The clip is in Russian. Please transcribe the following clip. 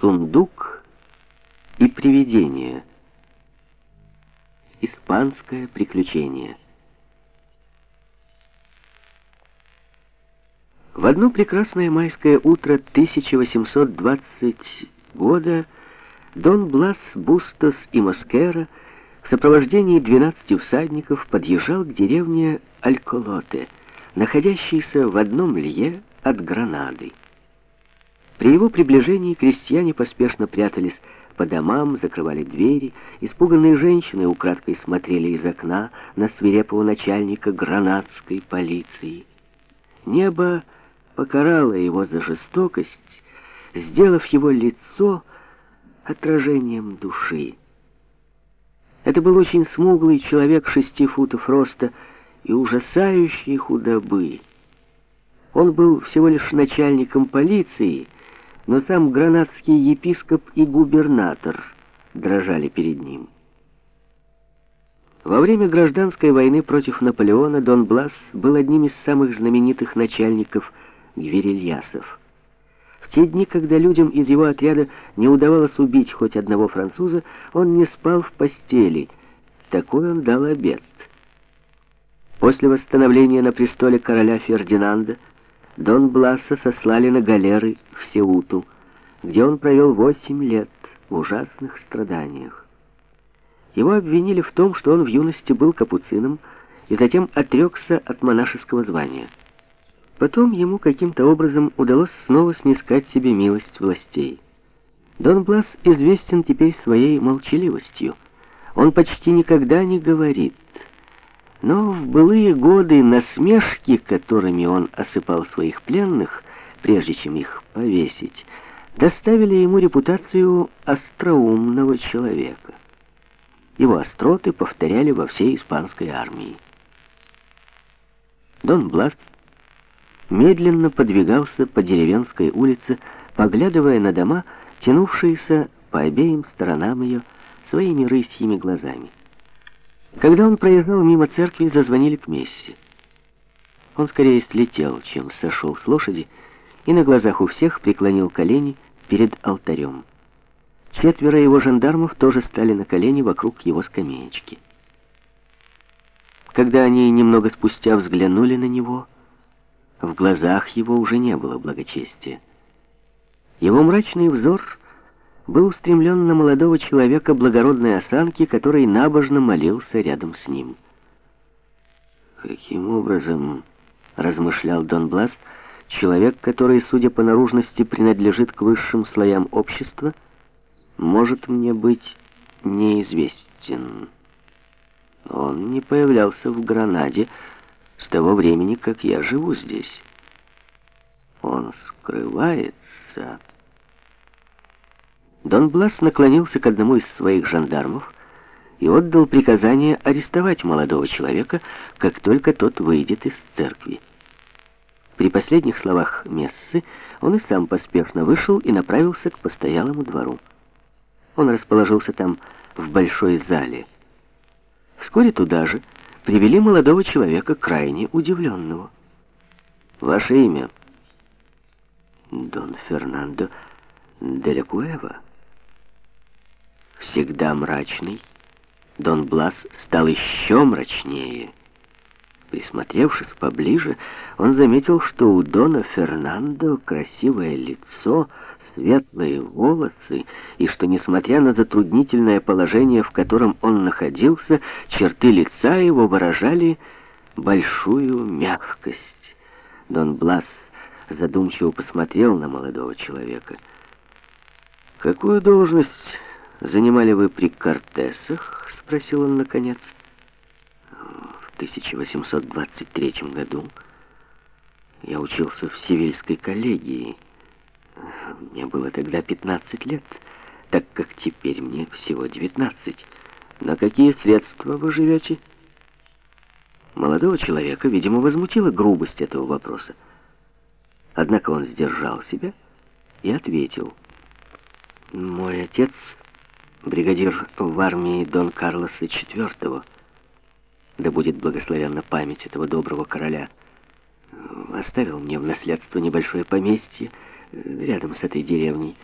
Сундук и привидение. Испанское приключение. В одно прекрасное майское утро 1820 года Дон Блас, Бустос и Москера в сопровождении 12 всадников подъезжал к деревне Альколоте, находящейся в одном лье от Гранады. При его приближении крестьяне поспешно прятались по домам, закрывали двери, испуганные женщины украдкой смотрели из окна на свирепого начальника гранадской полиции. Небо покарало его за жестокость, сделав его лицо отражением души. Это был очень смуглый человек шести футов роста и ужасающей худобы. Он был всего лишь начальником полиции, но сам гранадский епископ и губернатор дрожали перед ним. Во время гражданской войны против Наполеона Дон Блас был одним из самых знаменитых начальников гвирильясов. В те дни, когда людям из его отряда не удавалось убить хоть одного француза, он не спал в постели. Такой он дал обед. После восстановления на престоле короля Фердинанда Дон Бласа сослали на галеры в Сеуту, где он провел восемь лет в ужасных страданиях. Его обвинили в том, что он в юности был капуцином и затем отрекся от монашеского звания. Потом ему каким-то образом удалось снова снискать себе милость властей. Дон Блас известен теперь своей молчаливостью. Он почти никогда не говорит. В былые годы насмешки, которыми он осыпал своих пленных, прежде чем их повесить, доставили ему репутацию остроумного человека. Его остроты повторяли во всей испанской армии. Дон Бласт медленно подвигался по деревенской улице, поглядывая на дома, тянувшиеся по обеим сторонам ее своими рысьими глазами. Когда он проезжал мимо церкви, зазвонили к мессе. Он скорее слетел, чем сошел с лошади, и на глазах у всех преклонил колени перед алтарем. Четверо его жандармов тоже стали на колени вокруг его скамеечки. Когда они немного спустя взглянули на него, в глазах его уже не было благочестия. Его мрачный взор был устремлен на молодого человека благородной осанки, который набожно молился рядом с ним. «Каким образом, — размышлял Дон Блас, — человек, который, судя по наружности, принадлежит к высшим слоям общества, может мне быть неизвестен? Он не появлялся в Гранаде с того времени, как я живу здесь. Он скрывается...» Дон Блас наклонился к одному из своих жандармов и отдал приказание арестовать молодого человека, как только тот выйдет из церкви. При последних словах Мессы он и сам поспешно вышел и направился к постоялому двору. Он расположился там в большой зале. Вскоре туда же привели молодого человека, крайне удивленного. «Ваше имя?» «Дон Фернандо де ла Куэва» всегда мрачный, Дон Блас стал еще мрачнее. Присмотревшись поближе, он заметил, что у Дона Фернандо красивое лицо, светлые волосы, и что, несмотря на затруднительное положение, в котором он находился, черты лица его выражали большую мягкость. Дон Блас задумчиво посмотрел на молодого человека. «Какую должность «Занимали вы при Кортесах?» — спросил он наконец. «В 1823 году я учился в Севильской коллегии. Мне было тогда 15 лет, так как теперь мне всего 19. На какие средства вы живете?» Молодого человека, видимо, возмутила грубость этого вопроса. Однако он сдержал себя и ответил. «Мой отец бригадир в армии Дон Карлоса IV, да будет благословенна память этого доброго короля, оставил мне в наследство небольшое поместье рядом с этой деревней,